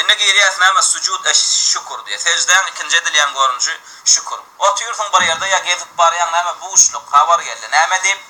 Indi girýäs näme sujud eş şükür diýe. Seždäň ikinji edilýän görnüşi şükür. Otyrsyň bir ýerde ýa gezip barýaň näme buşluk, habar geldi. Näme diýip?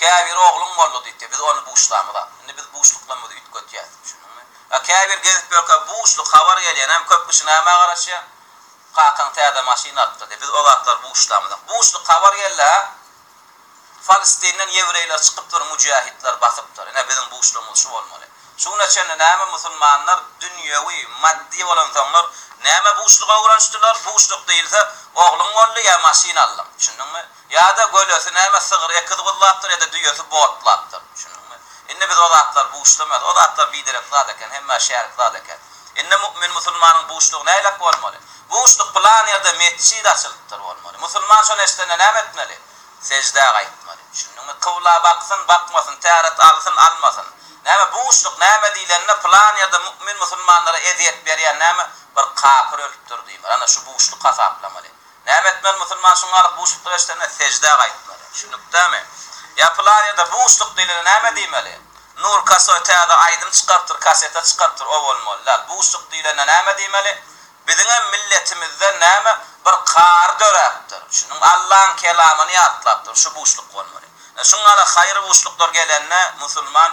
Käbir ogluň boldy diýipdi. Biz ony buşlamyz a. Indi biz buşluklarymyzy üýtgetýäs. Düşündiňmi? Ýa käbir gezip ýörkä buşluk, habar gelýä. Näme köp kişi nämä garaşýa? Kakaň täze maşyn alypdyr diýe. Biz o zatlary buşlamyz a. Buşluk, habar geldi a. Falistinden ýewreýler çykypdyr mujahitler basypdyr ine biziň buşlugymyz şu bolmaly şu güne çenli näme musulmanlar dünýewi maddy bolan soňlar näme buşluga öwrenşdiler buşluk diýilse ogluň boldy ýa maşyn aldyň düşündiňmi ýada gölesi näme sygyr ekiz guzlapdyr ýada düýesi botlapdyr düşündiňmi indi biz o zatlar buşlamaz o zatlar biderek zat eken hemmä şärik zat eken. Indi mu'min musulmanyň buşlugy näleik bolmaly? Buşluk pylan ýerde metjit açylypdyr bolmaly. Musulman şony eşdende näme etmeli? Seždä gaýtmaly. Düşündiňmi? Kybla baksyn, bakmasyn, täret alsyn, almasyn. Näme buşluk? Näme diýlende pylan ýerde mu'min musulmanlara ezýet berýär. Näme? Bir kapyr ölüpdir diýmeli. Ana şu buşluk hasaplamaly. Näme etmeli musulman şuň galyp buşlukda geçsene seždä gaýtmaly şunlukdamy ýa pylan ýerde buşluk diýlende näme diýmeli Nur kasoý täze aýdym çykarypdyr kaseta çykarypdyr o bolmaly dal buşluk diýlende näme diýmeli biziňem milletimizde näme bir kary döräpdir şunuň Allaň kelamyny ýatlapdyr şu buşluk bolmaly şuň galy haýyr buşluklar gelende musulman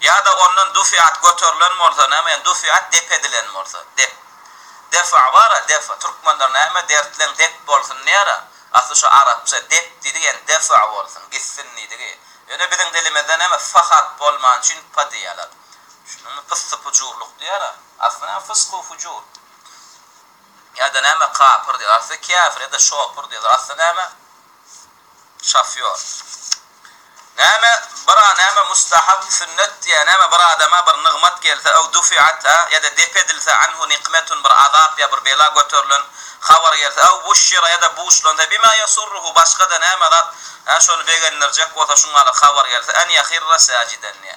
Ýa-da ondan dufiat göterilen bolsa, näme ýany dufiat dep edilen bolsa, dep. Defa bar-a, defa. Türkmenler näme dertleň dep bolsun diýer-a. Asly şu arapça dep diýdigi, ýani defa bolsun, gitsin diýdigi. Ýöne biziň dilimizde näme f harp bolman üçin p diýerler. Düşündiňmi? Pyssypujurlyk diýer-a. Asly näme fyskufujur. Ýa-da näme kapyr diýer. Asly käfir ýa-da şopur diýerler. Asly näme? Şofýor. Näme bira näme mustahap, sünnet diýä näme bir adama bir nygmat gelse ew dufiat a ýa-da dep edilse anhu nikmetun bir azap ýa bir bela göterilen habar gelse ew buşşira ýa-da buşlansa bima ýesurruhu başga-da näme zat a şony begendirjek bolsa şuňalyk habar gelse en ýahirra sajiden diýä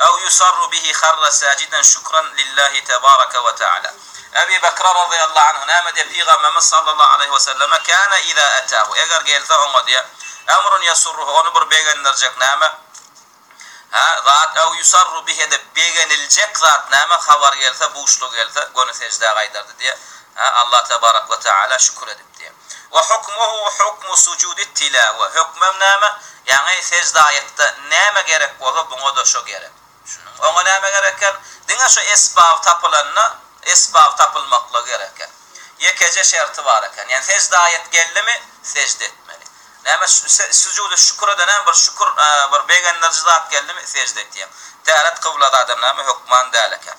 Ew yusarru bihi harra sajiden şukran lillahi tebaraka we teala. Ebi Bekra razyýallahu anhu näme diýýär, Pygamberimiz sallallahu aleýhi we selleme, Kana iza atahu, eger gelse oňa diýýär, emrun yasurruhu, ony bir begendirjek näme, hä, zat, ew yusarru bihi ýa-da begeniljek zat näme, habar gelse, buşluk gelse, göni sejdä gaýdardy diýýär, hä, Alla tebarak we teala şükür edip diýýär. Wa hukmuhu hukmu sujudit tilawa, hökmem näme? Ýagny sejde aýtda näme gerek bolsa buňada şo gerek. Düşündiňmi? Oňa näme gerek eken? Diňe şo esbaby tapylanda esbaby tapylmaklygy gerek eken. Ýekeje şerti bar eken. Ýagny sejde aýt geldimi, sejde etmeli. Näme sujudy şükür edenäm bir şükür bir begendiriji zat geldimi sejde etýäň. Täret kybla zadam näme hökman däl eken.